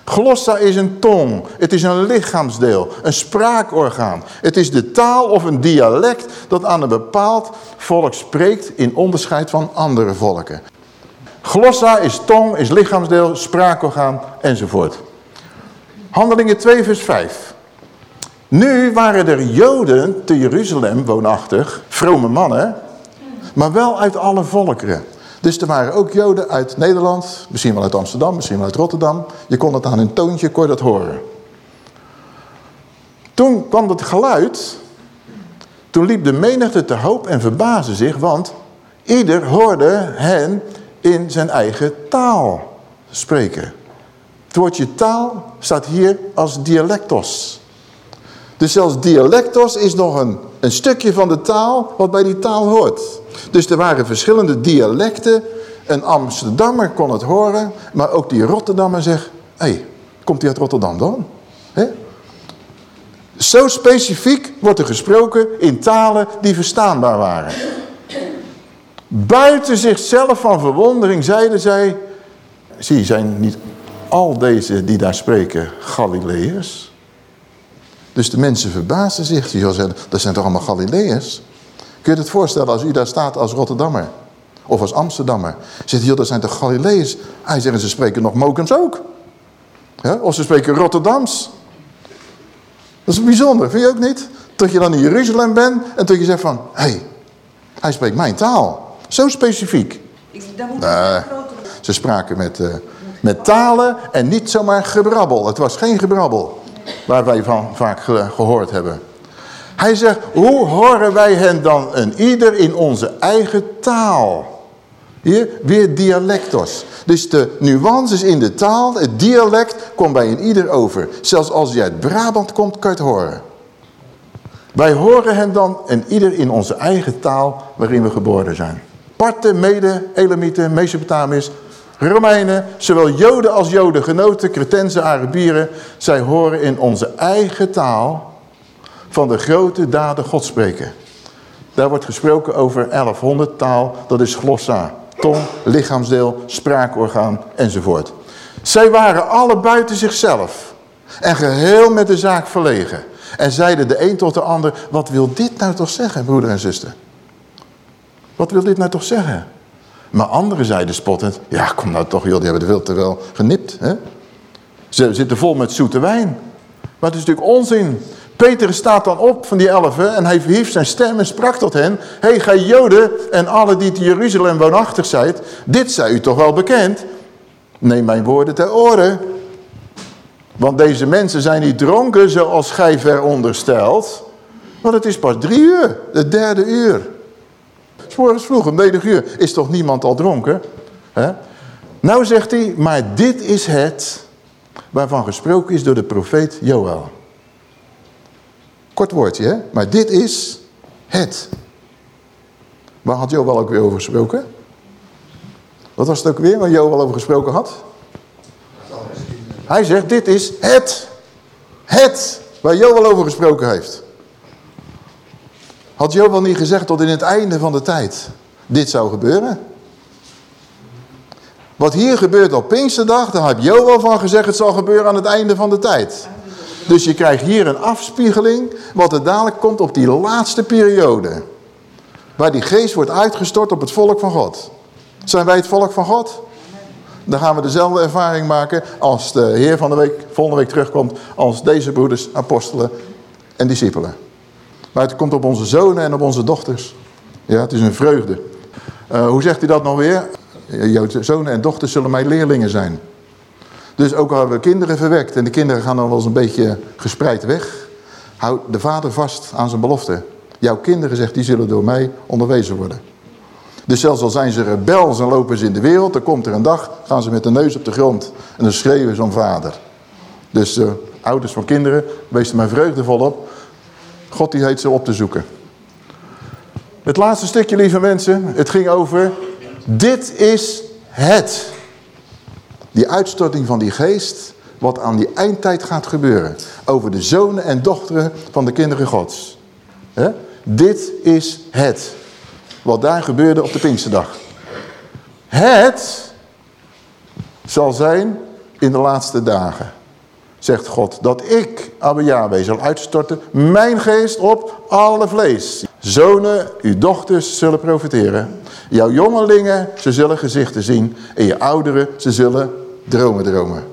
Glossa is een tong. Het is een lichaamsdeel, een spraakorgaan. Het is de taal of een dialect dat aan een bepaald volk spreekt in onderscheid van andere volken. Glossa is tong, is lichaamsdeel, spraakorgaan enzovoort. Handelingen 2 vers 5. Nu waren er Joden te Jeruzalem woonachtig, vrome mannen, maar wel uit alle volkeren. Dus er waren ook Joden uit Nederland, misschien wel uit Amsterdam, misschien wel uit Rotterdam. Je kon het aan hun toontje, kon dat horen. Toen kwam het geluid, toen liep de menigte te hoop en verbaasde zich, want ieder hoorde hen in zijn eigen taal spreken. Het woordje taal staat hier als dialectos. Dus zelfs dialectos is nog een, een stukje van de taal wat bij die taal hoort. Dus er waren verschillende dialecten. Een Amsterdammer kon het horen, maar ook die Rotterdammer zegt... Hé, hey, komt hij uit Rotterdam dan? Zo specifiek wordt er gesproken in talen die verstaanbaar waren. Buiten zichzelf van verwondering zeiden zij... Zie, zijn niet al deze die daar spreken Galileërs? Dus de mensen verbaasden zich. Die zeiden, dat zijn toch allemaal Galileërs? Kun je het voorstellen als u daar staat als Rotterdammer? Of als Amsterdammer? Zegt joh, dat zijn toch Galileërs? Hij zegt, ze spreken nog Mokens ook. Ja? Of ze spreken Rotterdams. Dat is bijzonder, vind je ook niet? Tot je dan in Jeruzalem bent en tot je zegt van... Hé, hey, hij spreekt mijn taal. Zo specifiek. Ik, daar moet Nee. Ze spraken met, uh, met talen en niet zomaar gebrabbel. Het was geen gebrabbel waar wij van vaak ge gehoord hebben. Hij zegt, hoe horen wij hen dan een ieder in onze eigen taal? Hier, weer dialectos. Dus de nuances in de taal, het dialect, komt bij een ieder over. Zelfs als je uit Brabant komt, kan je het horen. Wij horen hen dan een ieder in onze eigen taal waarin we geboren zijn. Parten, Mede, Elamieten, Mesopotamiërs, Romeinen, zowel Joden als Joden, genoten, Cretensen, Arabieren. Zij horen in onze eigen taal van de grote daden God spreken. Daar wordt gesproken over 1100 taal, dat is glossa. Tong, lichaamsdeel, spraakorgaan enzovoort. Zij waren alle buiten zichzelf en geheel met de zaak verlegen. En zeiden de een tot de ander, wat wil dit nou toch zeggen, broeder en zuster? Wat wil dit nou toch zeggen? Maar anderen zeiden spottend, ja kom nou toch joh, die hebben de te wel genipt. Hè? Ze zitten vol met zoete wijn. Maar het is natuurlijk onzin. Peter staat dan op van die elfen en hij verhief zijn stem en sprak tot hen. Hey, gij Joden en alle die te Jeruzalem woonachtig zijt, dit zij u toch wel bekend? Neem mijn woorden ter oren. Want deze mensen zijn niet dronken zoals gij veronderstelt. Want het is pas drie uur, de derde uur. Morgens vroeg, om negen uur, is toch niemand al dronken? He? Nou zegt hij, maar dit is het waarvan gesproken is door de profeet Joël. Kort woordje, hè? Maar dit is het. Waar had Joël ook weer over gesproken? Wat was het ook weer waar Joel over gesproken had? Hij zegt, dit is het. Het, waar Joel over gesproken heeft. Had Joel niet gezegd tot in het einde van de tijd dit zou gebeuren? Wat hier gebeurt op Pinksterdag, daar heb Joel van gezegd het zal gebeuren aan het einde van de tijd. Dus je krijgt hier een afspiegeling wat er dadelijk komt op die laatste periode. Waar die geest wordt uitgestort op het volk van God. Zijn wij het volk van God? Dan gaan we dezelfde ervaring maken als de Heer van de week, volgende week terugkomt. Als deze broeders, apostelen en discipelen. Maar het komt op onze zonen en op onze dochters. Ja, het is een vreugde. Uh, hoe zegt hij dat nog weer? Jouw zonen en dochters zullen mijn leerlingen zijn. Dus ook al hebben we kinderen verwekt en de kinderen gaan dan wel eens een beetje gespreid weg. Houd de vader vast aan zijn belofte. Jouw kinderen, zegt, die zullen door mij onderwezen worden. Dus zelfs al zijn ze rebels en lopen ze in de wereld, dan komt er een dag, gaan ze met de neus op de grond en dan schreeuwen ze om vader. Dus uh, ouders van kinderen, wees er maar vreugdevol op. God die heet ze op te zoeken. Het laatste stukje, lieve mensen, het ging over, dit is het. Die uitstorting van die geest, wat aan die eindtijd gaat gebeuren. Over de zonen en dochteren van de kinderen gods. Dit is het. Wat daar gebeurde op de Pinksterdag. Het zal zijn in de laatste dagen. Zegt God, dat ik, Abba Yahweh, zal uitstorten mijn geest op alle vlees. Zonen, uw dochters zullen profiteren. Jouw jongelingen, ze zullen gezichten zien. En je ouderen, ze zullen dromen dromen.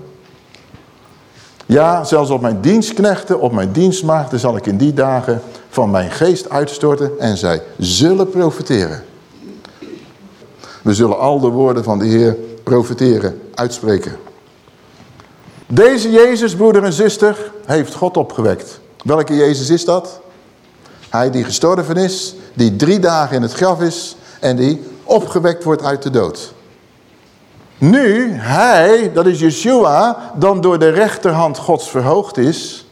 Ja, zelfs op mijn dienstknechten, op mijn dienstmaagden zal ik in die dagen van mijn geest uitstorten en zij zullen profiteren. We zullen al de woorden van de Heer profiteren, uitspreken. Deze Jezus, broeder en zuster, heeft God opgewekt. Welke Jezus is dat? Hij die gestorven is, die drie dagen in het graf is en die opgewekt wordt uit de dood. Nu hij, dat is Yeshua, dan door de rechterhand Gods verhoogd is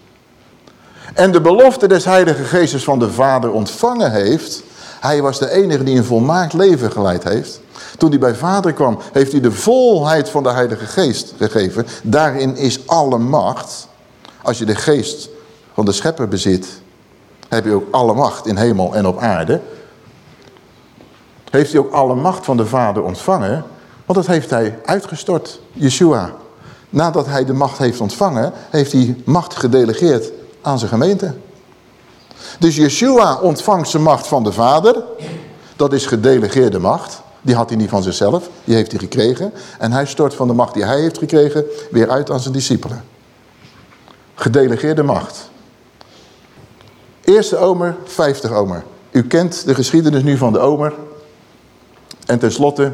en de belofte des heilige geestes van de Vader ontvangen heeft, hij was de enige die een volmaakt leven geleid heeft. Toen hij bij Vader kwam, heeft hij de volheid van de heilige geest gegeven. Daarin is alle macht. Als je de geest van de schepper bezit, heb je ook alle macht in hemel en op aarde. Heeft hij ook alle macht van de Vader ontvangen, want dat heeft hij uitgestort, Yeshua. Nadat hij de macht heeft ontvangen, heeft hij macht gedelegeerd aan zijn gemeente. Dus Yeshua ontvangt zijn macht van de Vader. Dat is gedelegeerde macht. Die had hij niet van zichzelf, die heeft hij gekregen. En hij stort van de macht die hij heeft gekregen weer uit aan zijn discipelen. Gedelegeerde macht. Eerste omer, vijftig omer. U kent de geschiedenis nu van de omer. En tenslotte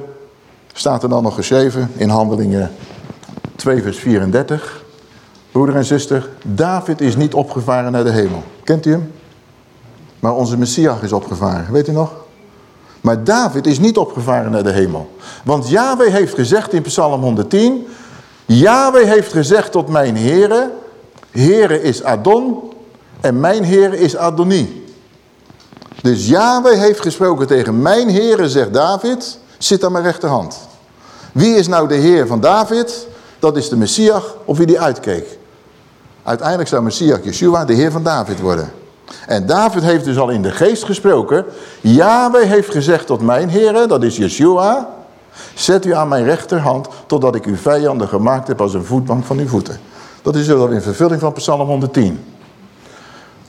staat er dan nog geschreven in handelingen 2 vers 34. Broeder en zuster, David is niet opgevaren naar de hemel. Kent u hem? Maar onze Messias is opgevaren, weet u nog? Maar David is niet opgevaren naar de hemel. Want Yahweh heeft gezegd in Psalm 110... Yahweh heeft gezegd tot mijn Heere... Heere is Adon en mijn Heere is Adonie. Dus Yahweh heeft gesproken tegen mijn Heere, zegt David... Zit aan mijn rechterhand. Wie is nou de Heer van David? Dat is de Messias op wie die uitkeek. Uiteindelijk zou Messias Yeshua de Heer van David worden. En David heeft dus al in de geest gesproken. Yahweh heeft gezegd tot mijn Heer, dat is Yeshua. Zet u aan mijn rechterhand, totdat ik uw vijanden gemaakt heb als een voetbank van uw voeten. Dat is al in vervulling van Psalm 110.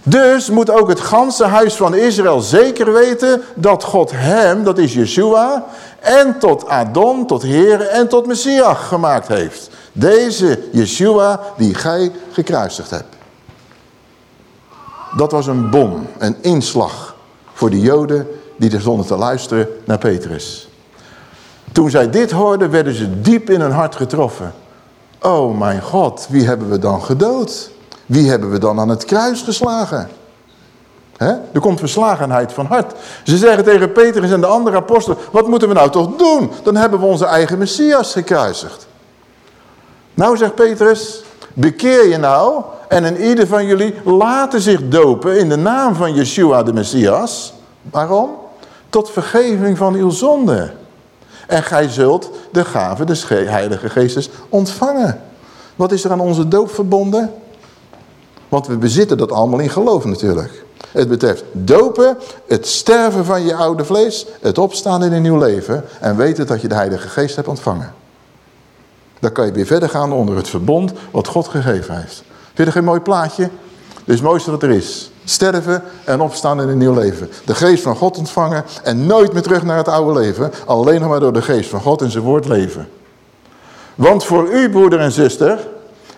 Dus moet ook het ganse huis van Israël zeker weten dat God hem, dat is Yeshua, en tot Adon, tot Heer en tot Messias gemaakt heeft. Deze Yeshua die gij gekruisigd hebt. Dat was een bom, een inslag voor de joden die er stonden te luisteren naar Petrus. Toen zij dit hoorden, werden ze diep in hun hart getroffen. Oh mijn God, wie hebben we dan gedood? Wie hebben we dan aan het kruis geslagen? Er komt verslagenheid van hart. Ze zeggen tegen Petrus en de andere apostelen, wat moeten we nou toch doen? Dan hebben we onze eigen Messias gekruisigd. Nou, zegt Petrus, bekeer je nou en een ieder van jullie laten zich dopen in de naam van Yeshua de Messias. Waarom? Tot vergeving van uw zonde. En gij zult de gave des heilige geestes ontvangen. Wat is er aan onze doop verbonden? Want we bezitten dat allemaal in geloof natuurlijk. Het betreft dopen, het sterven van je oude vlees, het opstaan in een nieuw leven en weten dat je de Heilige Geest hebt ontvangen. Dan kan je weer verder gaan onder het verbond wat God gegeven heeft. Vind je geen mooi plaatje? Dit is het mooiste wat er is. Sterven en opstaan in een nieuw leven. De geest van God ontvangen en nooit meer terug naar het oude leven. Alleen nog maar door de geest van God en zijn woord leven. Want voor u, broeder en zuster,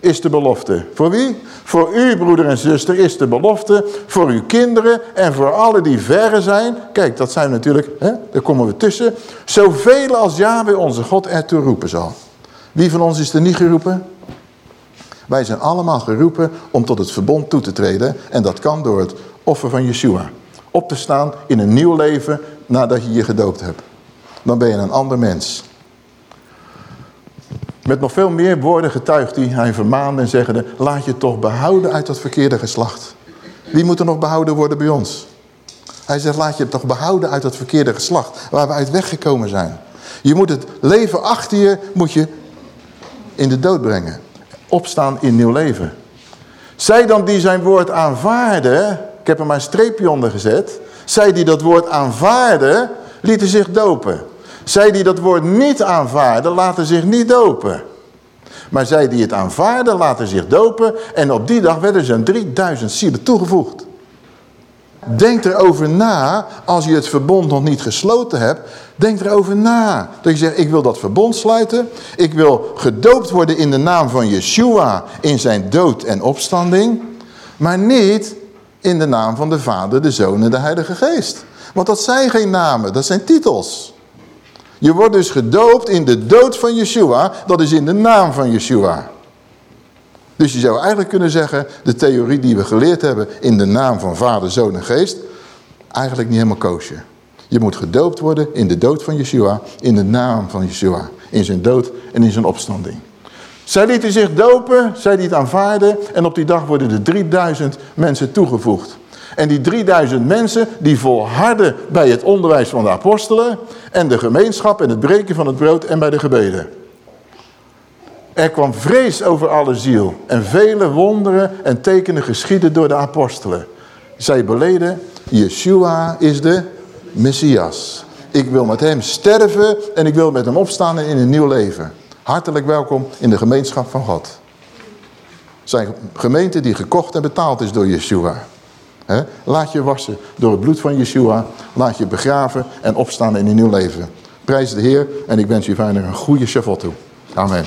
is de belofte. Voor wie? Voor u, broeder en zuster, is de belofte. Voor uw kinderen en voor alle die verre zijn. Kijk, dat zijn natuurlijk, hè, daar komen we tussen. Zoveel als Yahweh onze God ertoe roepen zal. Wie van ons is er niet geroepen? Wij zijn allemaal geroepen om tot het verbond toe te treden. En dat kan door het offer van Yeshua. Op te staan in een nieuw leven nadat je je gedoopt hebt. Dan ben je een ander mens. Met nog veel meer woorden getuigt hij, hij vermaande en zeggende, laat je toch behouden uit dat verkeerde geslacht. Wie moet er nog behouden worden bij ons? Hij zegt, laat je toch behouden uit dat verkeerde geslacht, waar we uit weggekomen zijn. Je moet het leven achter je, moet je in de dood brengen. Opstaan in nieuw leven. Zij dan die zijn woord aanvaarden, ik heb er maar een streepje onder gezet. Zij die dat woord aanvaarden, lieten zich dopen. Zij die dat woord niet aanvaarden, laten zich niet dopen. Maar zij die het aanvaarden, laten zich dopen. En op die dag werden een 3000 zielen toegevoegd. Denk erover na, als je het verbond nog niet gesloten hebt, denk erover na. Dat je zegt, ik wil dat verbond sluiten. Ik wil gedoopt worden in de naam van Yeshua in zijn dood en opstanding. Maar niet in de naam van de Vader, de Zoon en de Heilige Geest. Want dat zijn geen namen, dat zijn titels. Je wordt dus gedoopt in de dood van Yeshua. Dat is in de naam van Yeshua. Dus je zou eigenlijk kunnen zeggen, de theorie die we geleerd hebben in de naam van Vader, Zoon en Geest, eigenlijk niet helemaal koosje. Je moet gedoopt worden in de dood van Yeshua, in de naam van Yeshua. In zijn dood en in zijn opstanding. Zij lieten zich dopen, zij die het aanvaarden en op die dag worden er 3000 mensen toegevoegd. En die 3000 mensen die volharden bij het onderwijs van de apostelen en de gemeenschap en het breken van het brood en bij de gebeden. Er kwam vrees over alle ziel en vele wonderen en tekenen geschieden door de apostelen. Zij beleden, Yeshua is de Messias. Ik wil met hem sterven en ik wil met hem opstaan in een nieuw leven. Hartelijk welkom in de gemeenschap van God. Zijn gemeente die gekocht en betaald is door Yeshua. Laat je wassen door het bloed van Yeshua. Laat je begraven en opstaan in een nieuw leven. Prijs de Heer en ik wens u verder een goede Shabbat toe. Amen.